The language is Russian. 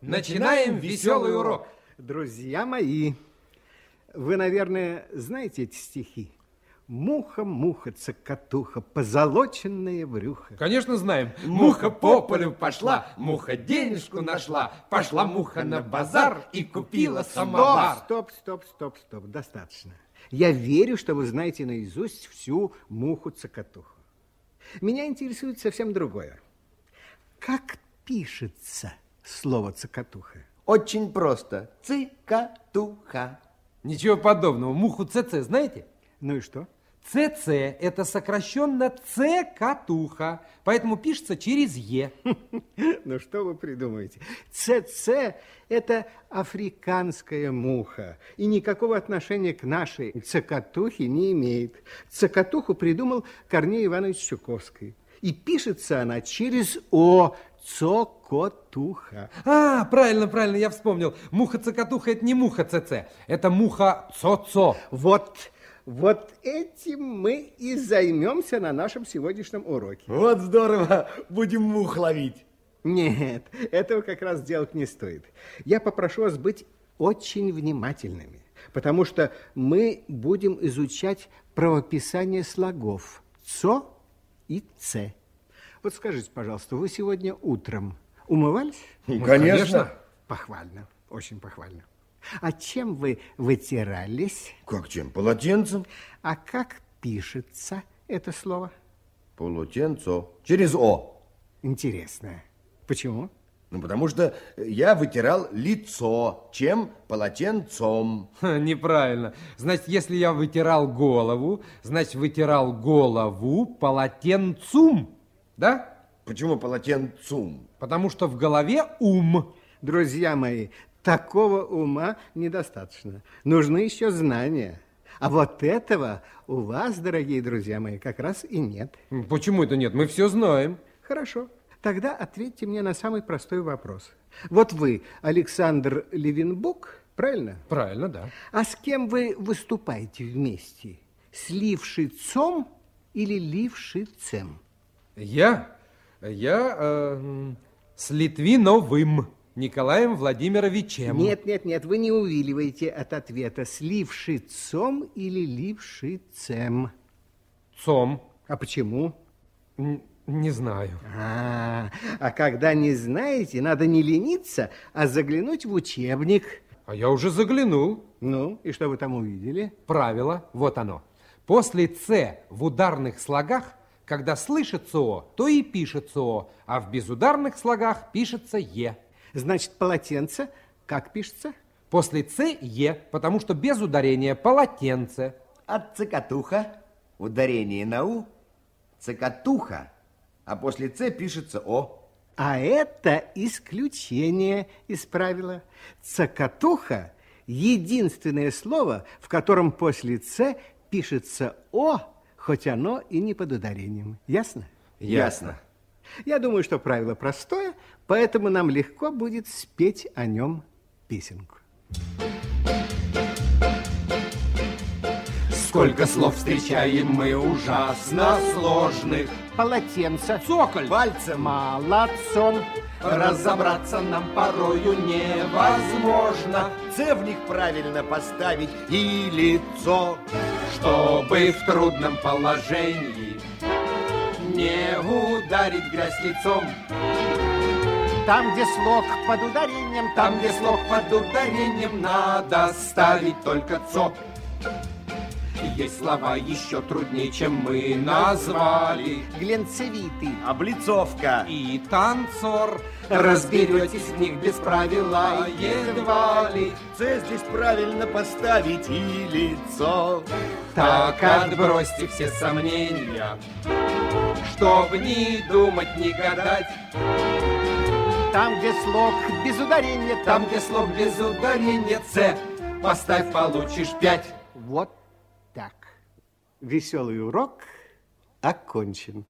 Начинаем веселый урок. Друзья мои, вы, наверное, знаете эти стихи? Муха, муха, цокотуха, позолоченное брюхо. Конечно, знаем. Муха по полю пошла, муха денежку нашла, пошла муха на базар и купила самовар. Стоп, стоп, стоп, стоп, стоп, достаточно. Я верю, что вы знаете наизусть всю муху-цокотуху. Меня интересует совсем другое. Как пишется слово цокотуха? Очень просто. Цикатуха. Ничего подобного. Муху ЦЦ знаете? Ну и что? ЦЦ – это сокращенно Ц-катуха, поэтому пишется через Е. Ну что вы придумаете? ЦЦ – это африканская муха, и никакого отношения к нашей цокотухе не имеет. Цокотуху придумал Корней Иванович Чуковский. И пишется она через О, цокотуха. А, правильно, правильно, я вспомнил. Муха-цокотуха – это не муха ЦЦ, это муха ЦО-ЦО. Вот, вот этим мы и займемся на нашем сегодняшнем уроке. Вот здорово, будем мух ловить. Нет, этого как раз делать не стоит. Я попрошу вас быть очень внимательными, потому что мы будем изучать правописание слогов ЦО и Ц. Вот скажите, пожалуйста, вы сегодня утром умывались? Ну, конечно. Похвально, очень похвально. А чем вы вытирались? Как чем? Полотенцем? А как пишется это слово? Полотенцо. Через О. Интересно. Почему? Ну, потому что я вытирал лицо. Чем? Полотенцом. Ха, Неправильно. Значит, если я вытирал голову, значит, вытирал голову полотенцум, да? Почему полотенцум? Потому что в голове ум. Друзья мои, такого ума недостаточно. Нужны еще знания. А вот этого у вас, дорогие друзья мои, как раз и нет. Почему это нет? Мы все знаем. Хорошо. Тогда ответьте мне на самый простой вопрос. Вот вы, Александр Левинбук, правильно? Правильно, да. А с кем вы выступаете вместе? С Лившицом или Лившицем? Я? Я э, с Литвиновым Николаем Владимировичем. Нет, нет, нет, вы не увиливаете от ответа. С Лившицом или Лившицем? Цом. А почему? Н- Не знаю. А, а когда не знаете, надо не лениться, а заглянуть в учебник. А я уже заглянул. Ну, и что вы там увидели? Правило, вот оно. После «ц» в ударных слогах, когда слышится «о», то и пишется «о», а в безударных слогах пишется «е». Значит, полотенце как пишется? После «ц» – «е», потому что без ударения «полотенце». От цикатуха. Ударение на У. Цикатуха. А после Ц пишется О. А это исключение из правила. Цокотуха – единственное слово, в котором после «ц» пишется «о», хоть оно и не под ударением. Ясно? Ясно. Я думаю, что правило простое, поэтому нам легко будет спеть о нем песенку. Сколько слов встречаем мы ужасно сложных. Полотенце. Цоколь. Пальцем. Молодцом. Разобраться нам порою невозможно, Ц в них правильно поставить и лицо. чтобы в трудном положении не ударить грязь лицом. Там, где слог под ударением, Там, где слог под ударением, надо ставить только цо. Есть слова еще труднее, чем мы назвали. глянцевитый. Облицовка. И танцор, разберетесь в них без правила едва ли. Ц здесь правильно поставить и лицо. Так отбросьте все сомнения, чтоб не думать, не гадать. Там, где слог без ударения, Там, где слог без ударения С, поставь, получишь пять. Вот. Веселый урок окончен.